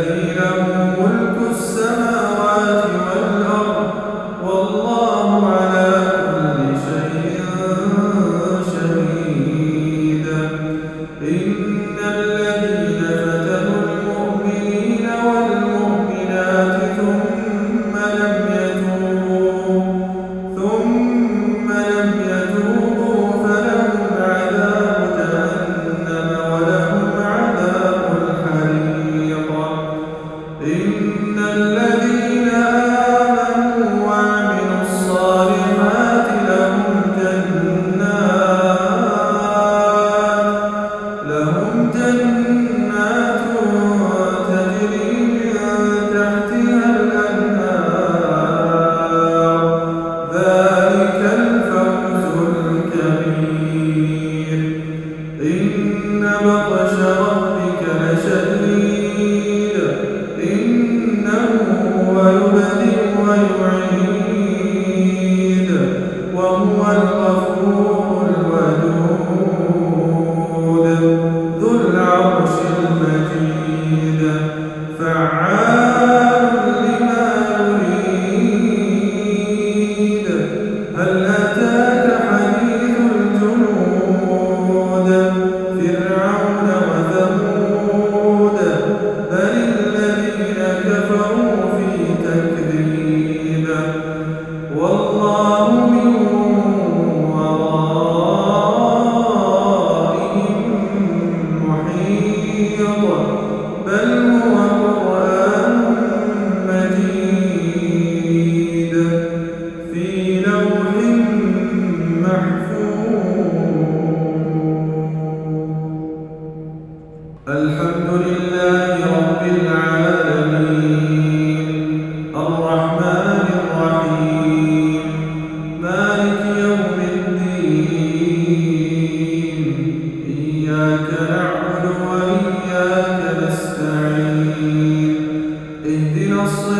الذين ربك الأعلى